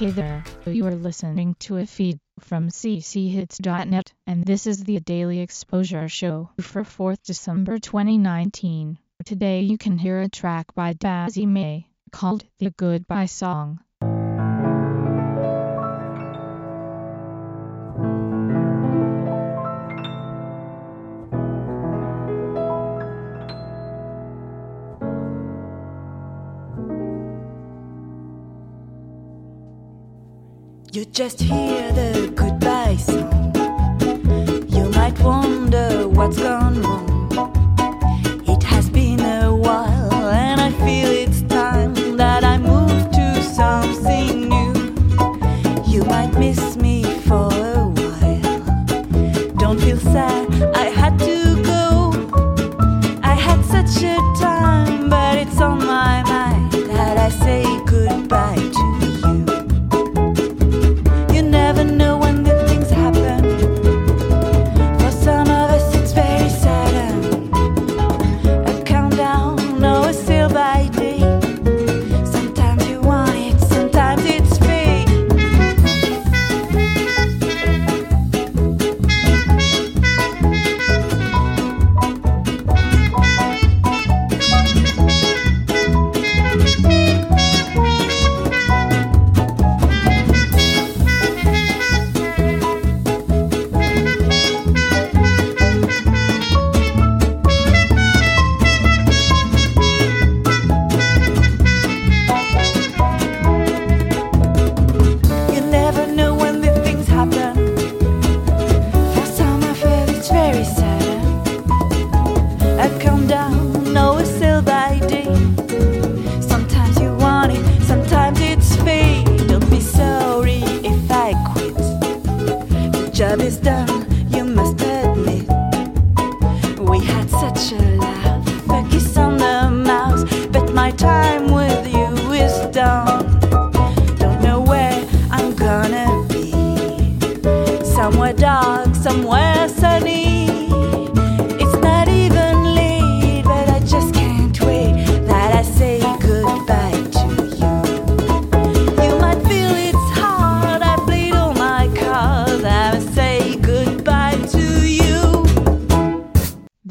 Hey there, you are listening to a feed from cchits.net, and this is the Daily Exposure Show for 4th December 2019. Today you can hear a track by Dazzy May, called The Goodbye Song. You just hear the goodbye song. You might wonder what's gone wrong. We had such a laugh, kiss on the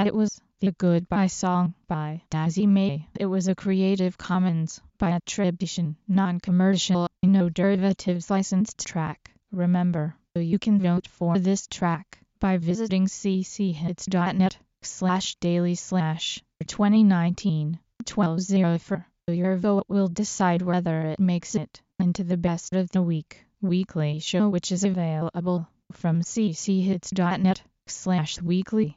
That it was The Goodbye Song by Dazzy May. It was a Creative Commons by attribution, non-commercial, no derivatives licensed track. Remember, you can vote for this track by visiting cchits.net slash daily slash 2019 1204. Your vote will decide whether it makes it into the best of the week weekly show which is available from cchits.net slash weekly.